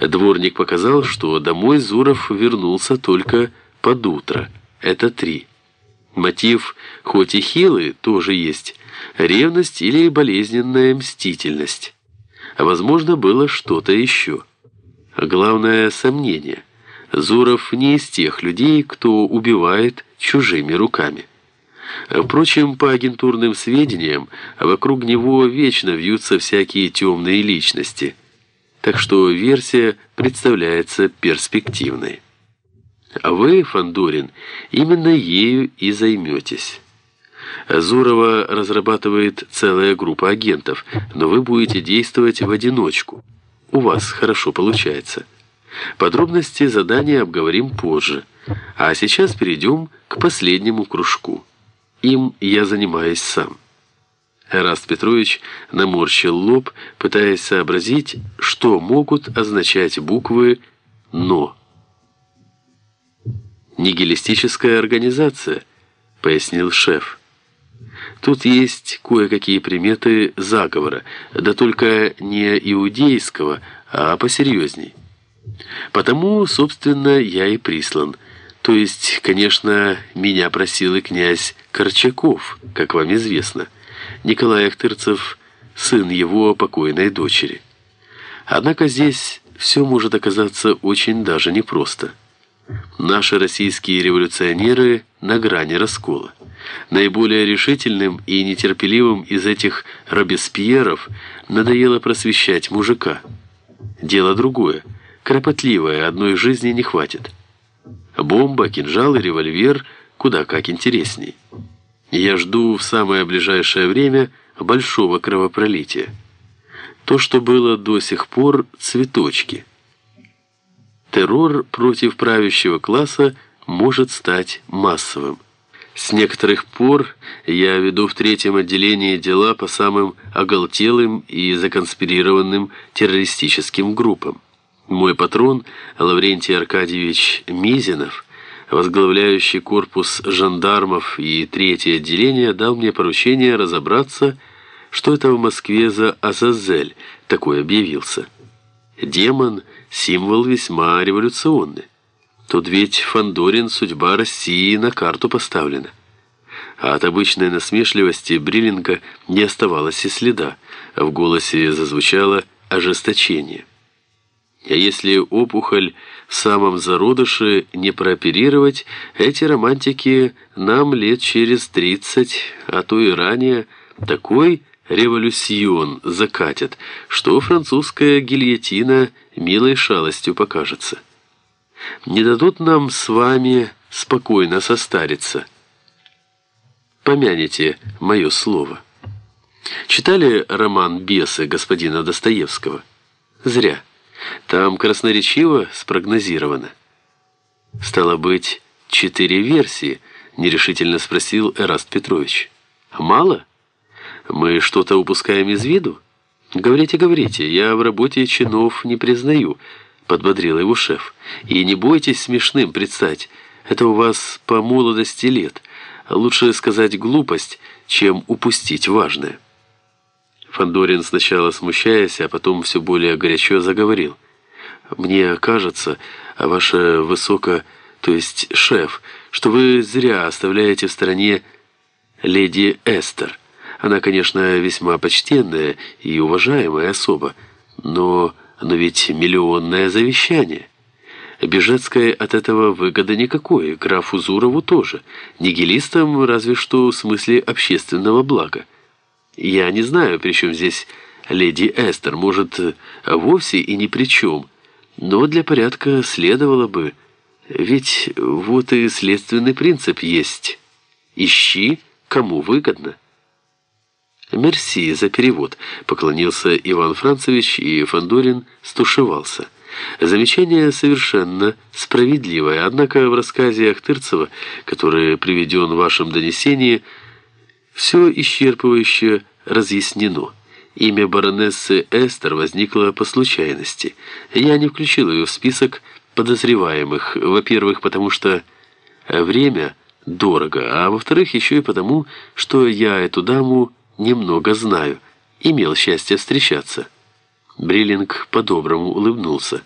Дворник показал, что домой Зуров вернулся только под утро. Это три. Мотив, хоть и хилый, тоже есть. Ревность или болезненная мстительность. А возможно, было что-то еще. Главное – сомнение. Зуров не из тех людей, кто убивает чужими руками. Впрочем, по агентурным сведениям, вокруг него вечно вьются всякие темные личности. Так что версия представляется перспективной. А вы, Фандорин, именно ею и займетесь. Зурова разрабатывает целая группа агентов, но вы будете действовать в одиночку. У вас хорошо получается. Подробности задания обговорим позже. А сейчас перейдем к последнему кружку. Им я занимаюсь сам. Эраст Петрович наморщил лоб, пытаясь сообразить, что могут означать буквы «но». «Нигилистическая организация», — пояснил шеф. «Тут есть кое-какие приметы заговора, да только не иудейского, а посерьезней. Потому, собственно, я и прислан. То есть, конечно, меня просил и князь Корчаков, как вам известно. Николай Ахтырцев – сын его покойной дочери. Однако здесь все может оказаться очень даже непросто». Наши российские революционеры на грани раскола. Наиболее решительным и нетерпеливым из этих Робеспьеров надоело просвещать мужика. Дело другое. Кропотливое, одной жизни не хватит. Бомба, кинжал и револьвер куда как интересней. Я жду в самое ближайшее время большого кровопролития. То, что было до сих пор, цветочки – террор против правящего класса может стать массовым. С некоторых пор я веду в третьем отделении дела по самым оголтелым и законспирированным террористическим группам. Мой патрон Лаврентий Аркадьевич Мизинов, возглавляющий корпус жандармов и третье отделение, дал мне поручение разобраться, что это в Москве за Азазель такой объявился. Демон – символ весьма революционный. Тут ведь Фандорин судьба России на карту поставлена. А от обычной насмешливости Бриллинга не оставалось и следа, в голосе зазвучало ожесточение. А если опухоль в самом зародыше не прооперировать, эти романтики нам лет через тридцать, а то и ранее, такой революцион закатят, что французская гильотина милой шалостью покажется. Не дадут нам с вами спокойно состариться. Помяните мое слово. Читали роман «Бесы» господина Достоевского? Зря. Там красноречиво спрогнозировано. Стало быть, четыре версии, нерешительно спросил Эраст Петрович. Мало? Мы что-то упускаем из виду? Говорите, говорите, я в работе чинов не признаю, подбодрил его шеф. И не бойтесь смешным предстать. Это у вас по молодости лет. Лучше сказать глупость, чем упустить важное. Фандорин сначала смущаясь, а потом все более горячо заговорил. «Мне кажется, а ваше высоко, то есть шеф, что вы зря оставляете в стороне леди Эстер». Она, конечно, весьма почтенная и уважаемая особа, но, но ведь миллионное завещание. Бежецкая от этого выгода никакой, графу Зурову тоже, нигилистам разве что в смысле общественного блага. Я не знаю, при чем здесь леди Эстер, может, вовсе и ни при чем, но для порядка следовало бы, ведь вот и следственный принцип есть. Ищи, кому выгодно. «Мерси за перевод», — поклонился Иван Францевич, и Фандорин стушевался. Замечание совершенно справедливое, однако в рассказе Ахтырцева, который приведен в вашем донесении, все исчерпывающе разъяснено. Имя баронессы Эстер возникло по случайности. Я не включил ее в список подозреваемых, во-первых, потому что время дорого, а во-вторых, еще и потому, что я эту даму немного знаю, имел счастье встречаться. Бриллинг по-доброму улыбнулся.